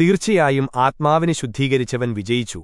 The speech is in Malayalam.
തീർച്ചയായും ആത്മാവിനെ ശുദ്ധീകരിച്ചവൻ വിജയിച്ചു